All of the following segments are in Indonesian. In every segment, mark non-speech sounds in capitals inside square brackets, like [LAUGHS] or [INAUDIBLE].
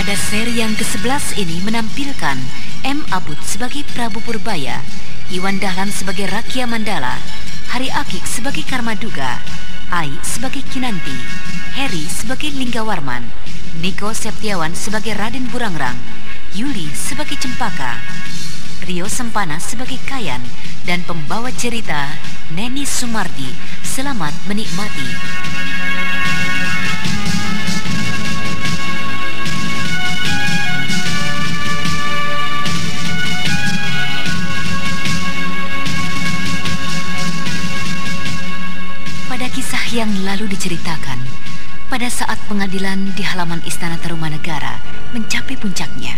Pada seri yang ke-11 ini menampilkan M. Abud sebagai Prabu Purbaya, Iwan Dahlan sebagai Rakia Mandala, Hari Akik sebagai Karmaduga, Ai sebagai Kinanti, Heri sebagai Linggawarman, Niko Septiawan sebagai Raden Burangrang, Yuli sebagai Cempaka, Rio Sempana sebagai Kayan, dan pembawa cerita Neni Sumardi. Selamat menikmati. Yang lalu diceritakan, pada saat pengadilan di halaman Istana Tarumanegara mencapai puncaknya,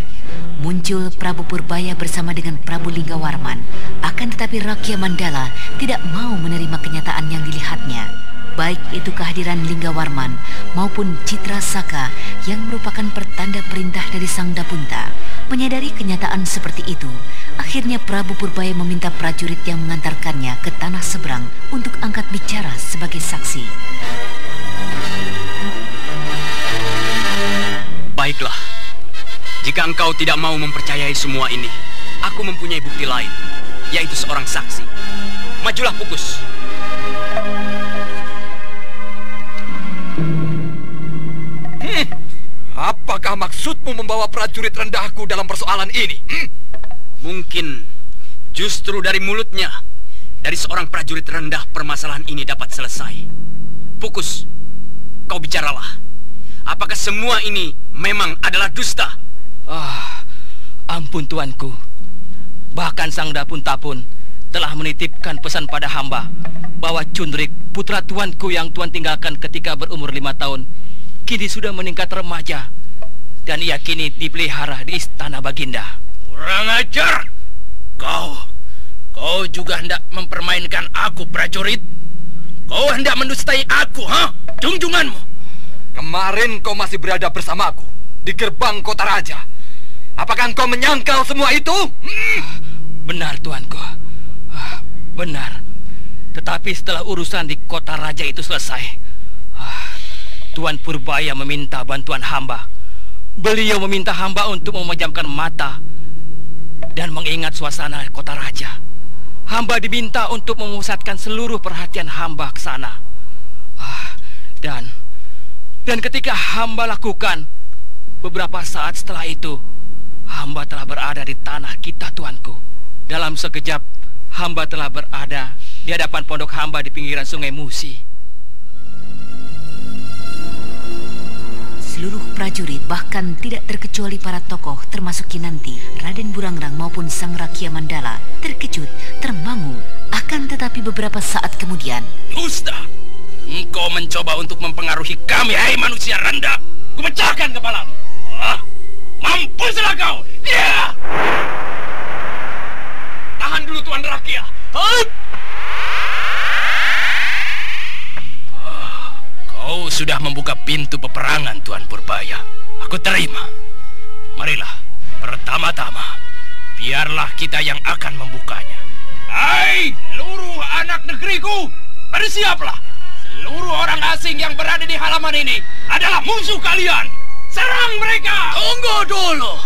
muncul Prabu Purbaya bersama dengan Prabu Linggawarman. Akan tetapi Rakyat Mandala tidak mau menerima kenyataan yang dilihatnya. Baik itu kehadiran Linggawarman maupun Citra Saka yang merupakan pertanda perintah dari Sang Dapunta. Menyadari kenyataan seperti itu, akhirnya Prabu Purbaya meminta prajurit yang mengantarkannya ke tanah seberang untuk angkat bicara sebagai saksi. Baiklah, jika engkau tidak mau mempercayai semua ini, aku mempunyai bukti lain, yaitu seorang saksi. Majulah Pukus. Apakah maksudmu membawa prajurit rendahku dalam persoalan ini? Hmm? Mungkin justru dari mulutnya, dari seorang prajurit rendah permasalahan ini dapat selesai. Pukus, kau bicaralah. Apakah semua ini memang adalah dusta? Ah, ampun tuanku. Bahkan sang dapunta pun telah menitipkan pesan pada hamba bahwa Cundrik, putra tuanku yang tuan tinggalkan ketika berumur lima tahun, kini sudah meningkat remaja dan ia kini dipelihara di istana Baginda. Kurang ajar! Kau, kau juga hendak mempermainkan aku, prajurit? Kau hendak mendustai aku, ha? Junjunganmu! Kemarin kau masih berada bersamaku di gerbang kota raja. Apakah engkau menyangkal semua itu? Hmm? Benar, tuanku. Ah, benar. Tetapi setelah urusan di kota raja itu selesai, ah, Tuan Purbaya meminta bantuan hamba. Beliau meminta hamba untuk memejamkan mata dan mengingat suasana kota raja. Hamba diminta untuk memusatkan seluruh perhatian hamba ke sana. Ah, dan dan ketika hamba lakukan, beberapa saat setelah itu, hamba telah berada di tanah kita, tuanku. Dalam sekejap, hamba telah berada di hadapan pondok hamba di pinggiran sungai Musi. Seluruh prajurit bahkan tidak terkecuali para tokoh termasuk Kinanti, Raden Burangrang maupun Sang Rakia Mandala terkejut, termangu. Akan tetapi beberapa saat kemudian, Dusta! Engkau mencoba untuk mempengaruhi kami, hai manusia rendah! Kupecahkan kepalamu! Ah, mampuslah kau! Ya! Tahan dulu Tuan Rakia. Hup! Kau sudah membuka pintu peperangan, Tuan Purbaya. Aku terima. Marilah, pertama-tama, biarlah kita yang akan membukanya. Hai, seluruh anak negeriku, bersiaplah. Seluruh orang asing yang berada di halaman ini adalah musuh kalian. Serang mereka! Tunggu dulu.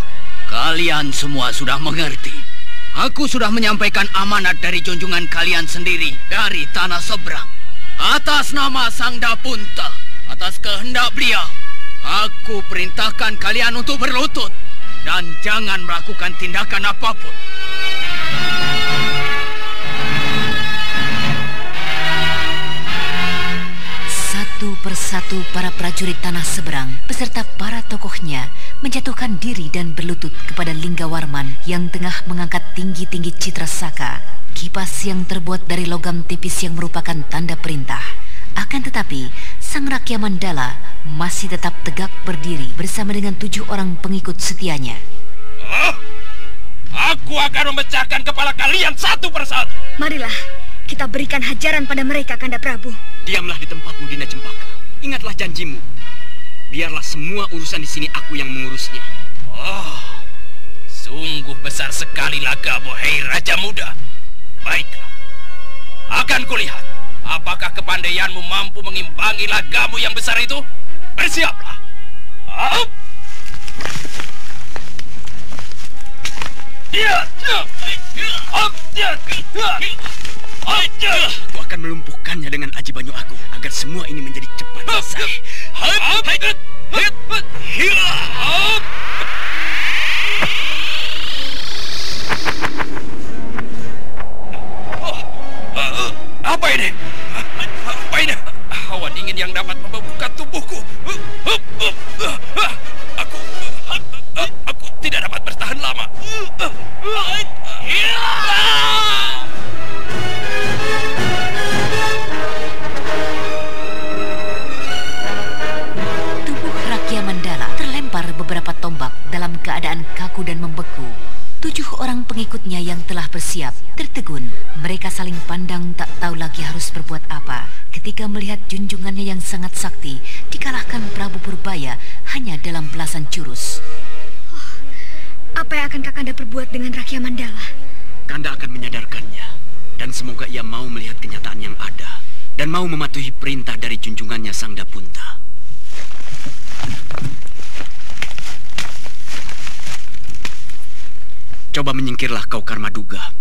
Kalian semua sudah mengerti. Aku sudah menyampaikan amanat dari junjungan kalian sendiri dari tanah seberang. Atas nama Sang Dapunta, atas kehendak beliau, aku perintahkan kalian untuk berlutut dan jangan melakukan tindakan apa pun. Satu persatu para prajurit tanah seberang beserta para tokohnya menjatuhkan diri dan berlutut kepada Linggawarman yang tengah mengangkat tinggi-tinggi citra saka, kipas yang terbuat dari logam tipis yang merupakan tanda perintah. Akan tetapi, Sang Rakya Mandala masih tetap tegak berdiri bersama dengan tujuh orang pengikut setianya. Oh, aku akan memecahkan kepala kalian satu persatu. Marilah, kita berikan hajaran pada mereka, Kanda Prabu. Diamlah di tempatmu, Dinda Cempaka. Ingatlah janjimu. Biarlah semua urusan di sini aku yang mengurusnya. Oh, sungguh besar sekali lagamu, hei Raja Muda. Baiklah, akan kulihat apakah kepandaianmu mampu mengimbangi lagamu yang besar itu. Bersiaplah. Up. Ya, ya, up, ya, ya. Aku akan melumpuhkannya dengan aji banyu aku agar semua ini menjadi cepat selesai. Apa ini? Apa ini? Hawa dingin yang dapat membuka tubuhku. Aku, aku tidak dapat bertahan lama. Pengikutnya yang telah bersiap tertegun. Mereka saling pandang tak tahu lagi harus berbuat apa ketika melihat junjungannya yang sangat sakti dikalahkan Prabu Purbaya hanya dalam belasan jurus. Apa yang akan Kakanda perbuat dengan Rakya Mandala? Kanda akan menyadarkannya dan semoga ia mau melihat kenyataan yang ada dan mau mematuhi perintah dari junjungannya Sang Dapunta. Coba menyingkirlah kau Karmaduga.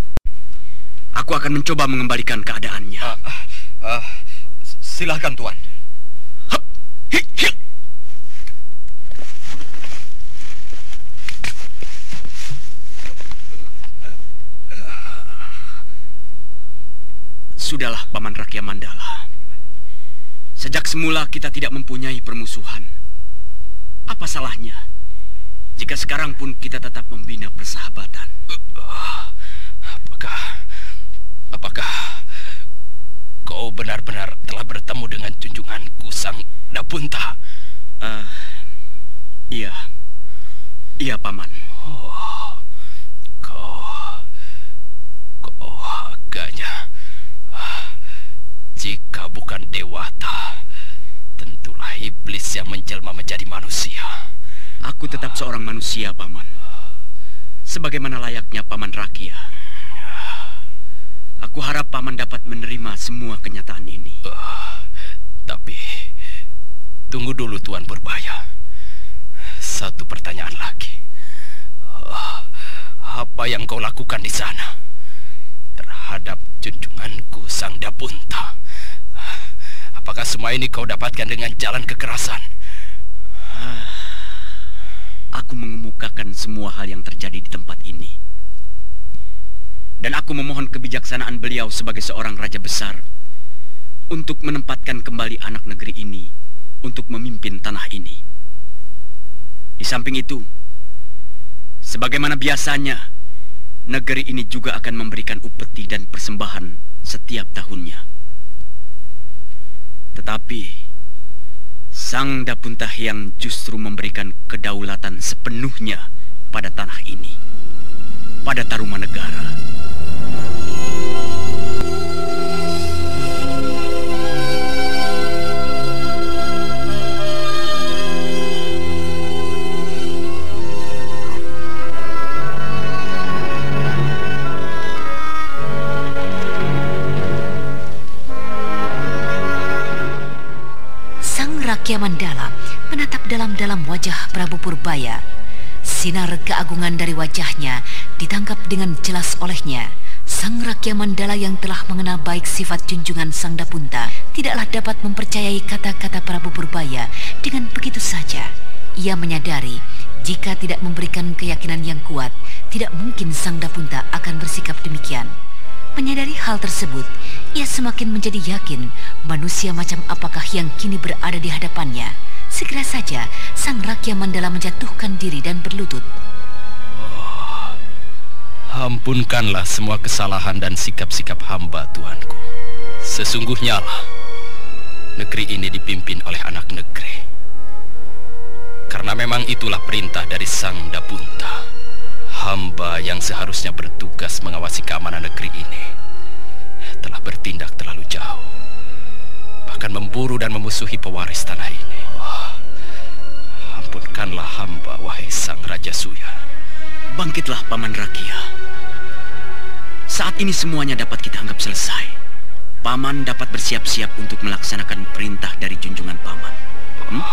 Aku akan mencoba mengembalikan keadaannya. Ah, ah, ah, silahkan Tuan. Hup, hi, hi. Sudahlah, Paman Rakya Mandala. Sejak semula kita tidak mempunyai permusuhan. Apa salahnya jika sekarang pun kita tetap membina persahabatan? Apakah apakah kau benar-benar telah bertemu dengan junjunganku Sang Dapunta? Eh, iya. Iya, Paman. Oh, kau kau agaknya ah, jika bukan dewata tentulah iblis yang menjelma menjadi manusia. Aku tetap seorang manusia, Paman. Sebagaimana layaknya Paman Rakia. Aku harap Paman dapat menerima semua kenyataan ini. Ah, tapi tunggu dulu Tuan Purbaya. Satu pertanyaan lagi. Ah, apa yang kau lakukan di sana terhadap junjunganku Sang Dapunta? Apakah semua ini kau dapatkan dengan jalan kekerasan? Mengemukakan semua hal yang terjadi di tempat ini. Dan aku memohon kebijaksanaan beliau sebagai seorang raja besar untuk menempatkan kembali anak negeri ini untuk memimpin tanah ini. Di samping itu, sebagaimana biasanya, negeri ini juga akan memberikan upeti dan persembahan setiap tahunnya. Tetapi, Sang Dapuntah yang justru memberikan kedaulatan sepenuhnya pada tanah ini, pada Tarumanegara. Sang Prabu Purbaya. Sinar keagungan dari wajahnya ditangkap dengan jelas olehnya. Sang Rakya Mandala yang telah mengenal baik sifat junjungan Sang Dapunta tidaklah dapat mempercayai kata-kata Prabu Purbaya dengan begitu saja. Ia menyadari jika tidak memberikan keyakinan yang kuat, tidak mungkin Sang Dapunta akan bersikap demikian. Menyadari hal tersebut, ia semakin menjadi yakin manusia macam apakah yang kini berada di hadapannya. Segera saja Sang Rakya Mandala menjatuhkan diri dan berlutut. Ampunkanlah semua kesalahan dan sikap-sikap hamba, Tuanku. Sesungguhnya lah, negeri ini dipimpin oleh anak negeri. Karena memang itulah perintah dari Sang Dapunta. Hamba yang seharusnya bertugas mengawasi keamanan negeri ini telah bertindak terlalu jauh. Bahkan memburu dan memusuhi pewaris tanah ini. Ampunkanlah hamba, wahai Sang Raja Suya. Bangkitlah Paman Rakia. Saat ini semuanya dapat kita anggap selesai. Paman dapat bersiap-siap untuk melaksanakan perintah dari junjungan Paman. Hmm?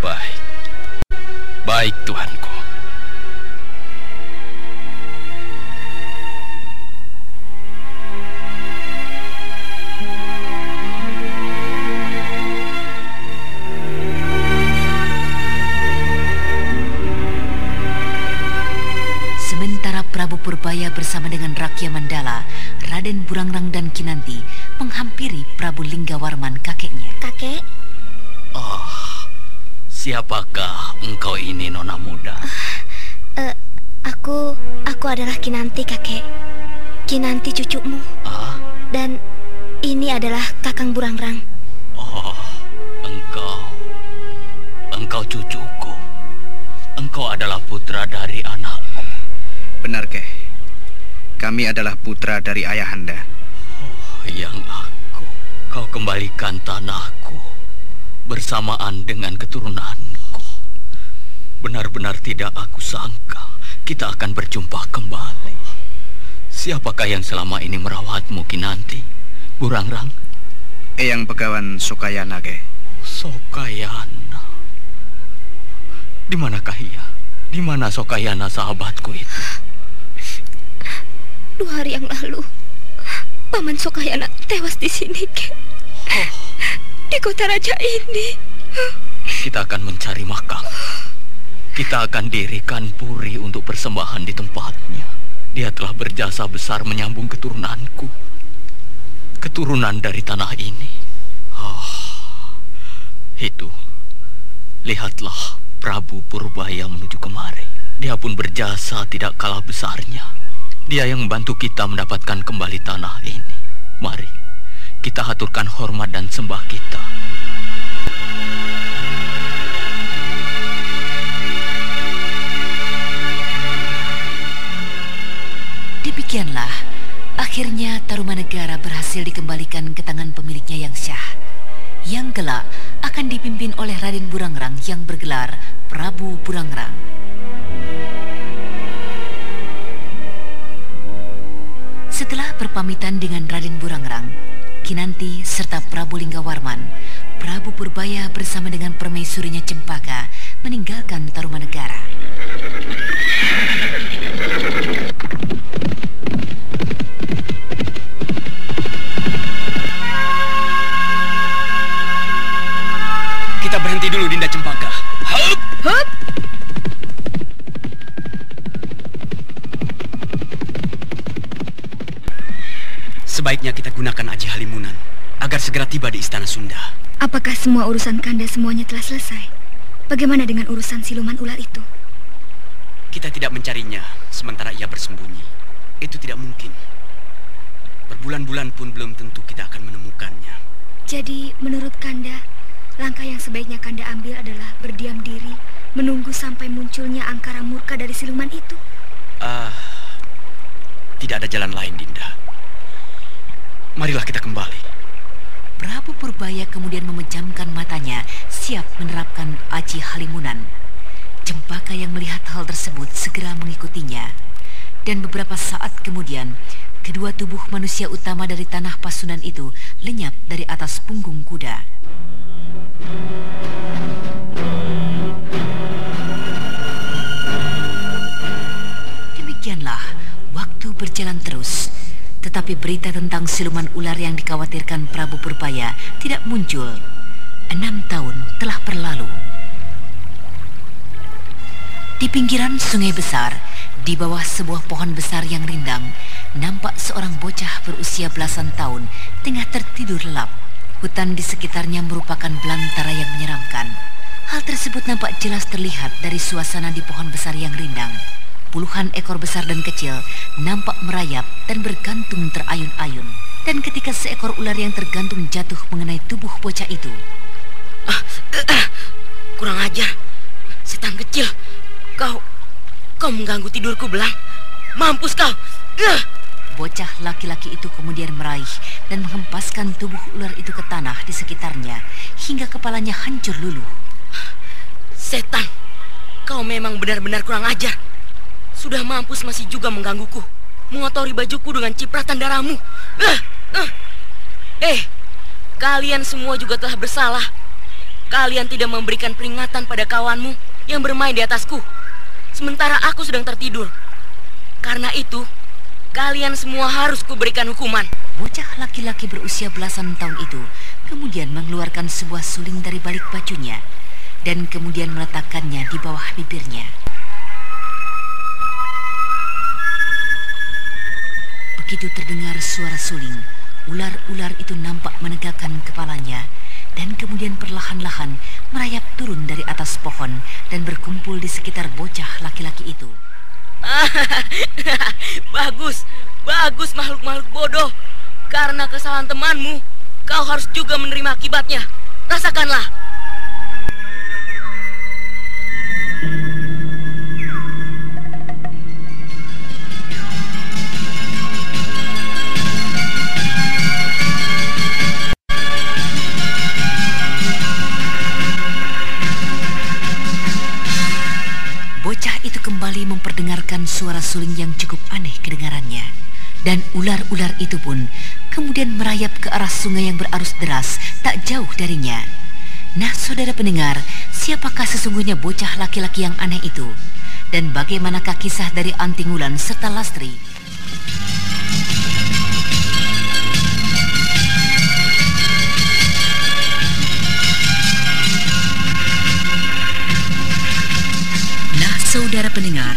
Baik. Baik, Tuanku. Raden Burangrang dan Kinanti menghampiri Prabu Linggawarman kakeknya. Kakek? Oh, siapakah engkau ini nona muda? Uh, uh, aku, aku adalah Kinanti kakek. Kinanti cucumu. Ah? Dan ini adalah Kakang Burangrang. Oh, engkau, engkau cucuku. Engkau adalah putra dari anakku. Benar, Keh. Kami adalah putra dari ayahanda. Oh, yang aku, kau kembalikan tanahku bersamaan dengan keturunanku. Benar-benar tidak aku sangka kita akan berjumpa kembali. Siapakah yang selama ini merawatmu, Kinanti? Burangrang? Eyang Begawan Sokayana, Keh. Sokayana? Di manakah ia? Di mana Sokayana sahabatku itu? Dua hari yang lalu, Paman Sokayana tewas di sini, Kek. Oh. Di kota raja ini. Kita akan mencari makam. Kita akan dirikan puri untuk persembahan di tempatnya. Dia telah berjasa besar menyambung keturunanku. Keturunan dari tanah ini. Oh, itu. Lihatlah Prabu Purbaya menuju kemari. Dia pun berjasa tidak kalah besarnya. Dia yang membantu kita mendapatkan kembali tanah ini. Mari, kita haturkan hormat dan sembah kita. Demikianlah, akhirnya Tarumanegara berhasil dikembalikan ke tangan pemiliknya yang syah. Yang kelak akan dipimpin oleh Raden Burangrang yang bergelar Prabu Burangrang. Setelah berpamitan dengan Raden Burangrang, Kinanti serta Prabu Linggawarman, Prabu Purbaya bersama dengan permaisurinya Cempaka meninggalkan Tarumanegara. Kita berhenti dulu, Dinda Cempaka. Hup! Hup! Sebaiknya kita gunakan Aji Halimunan agar segera tiba di Istana Sunda. Apakah semua urusan Kanda semuanya telah selesai? Bagaimana dengan urusan siluman ular itu? Kita tidak mencarinya sementara ia bersembunyi. Itu tidak mungkin. Berbulan-bulan pun belum tentu kita akan menemukannya. Jadi, menurut Kanda, langkah yang sebaiknya Kanda ambil adalah berdiam diri, menunggu sampai munculnya angkara murka dari siluman itu. Ah, uh, tidak ada jalan lain, Dinda. Marilah kita kembali. Prabu Purbaya kemudian memejamkan matanya, siap menerapkan aji halimunan. Cempaka yang melihat hal tersebut segera mengikutinya. Dan beberapa saat kemudian, kedua tubuh manusia utama dari tanah pasunan itu lenyap dari atas punggung kuda. Demikianlah, waktu berjalan terus tetapi berita tentang siluman ular yang dikhawatirkan Prabu Purbaya tidak muncul. Enam tahun telah berlalu. Di pinggiran sungai besar, di bawah sebuah pohon besar yang rindang, nampak seorang bocah berusia belasan tahun tengah tertidur lelap. Hutan di sekitarnya merupakan belantara yang menyeramkan. Hal tersebut nampak jelas terlihat dari suasana di pohon besar yang rindang. Puluhan ekor besar dan kecil nampak merayap dan bergantung terayun-ayun. Dan ketika seekor ular yang tergantung jatuh mengenai tubuh bocah itu. Ah, uh, uh, kurang ajar. Setan kecil. Kau kau mengganggu tidurku, Belang. Mampus kau. Uh. Bocah laki-laki itu kemudian meraih dan menghempaskan tubuh ular itu ke tanah di sekitarnya hingga kepalanya hancur luluh. Setan, kau memang benar-benar kurang ajar. Sudah mampus masih juga menggangguku, mengotori bajuku dengan cipratan darahmu. Uh. Eh, kalian semua juga telah bersalah. Kalian tidak memberikan peringatan pada kawanmu yang bermain di atasku. Sementara aku sedang tertidur. Karena itu, Kalian semua harus kuberikan hukuman. Bocah laki-laki berusia belasan tahun itu kemudian mengeluarkan sebuah suling dari balik bajunya dan kemudian meletakkannya di bawah bibirnya. Begitu terdengar suara suling, ular-ular itu nampak menegakkan kepalanya dan kemudian perlahan-lahan merayap turun dari atas pohon dan berkumpul di sekitar bocah laki-laki itu. [LAUGHS] bagus, bagus makhluk-makhluk bodoh. Karena kesalahan temanmu, kau harus juga menerima akibatnya. Rasakanlah. Suara suling yang cukup aneh kedengarannya. Dan ular-ular itu pun kemudian merayap ke arah sungai yang berarus deras tak jauh darinya. Nah, saudara pendengar, siapakah sesungguhnya bocah laki-laki yang aneh itu? Dan bagaimanakah kisah dari Antingulan serta Lastri? Saudara pendengar,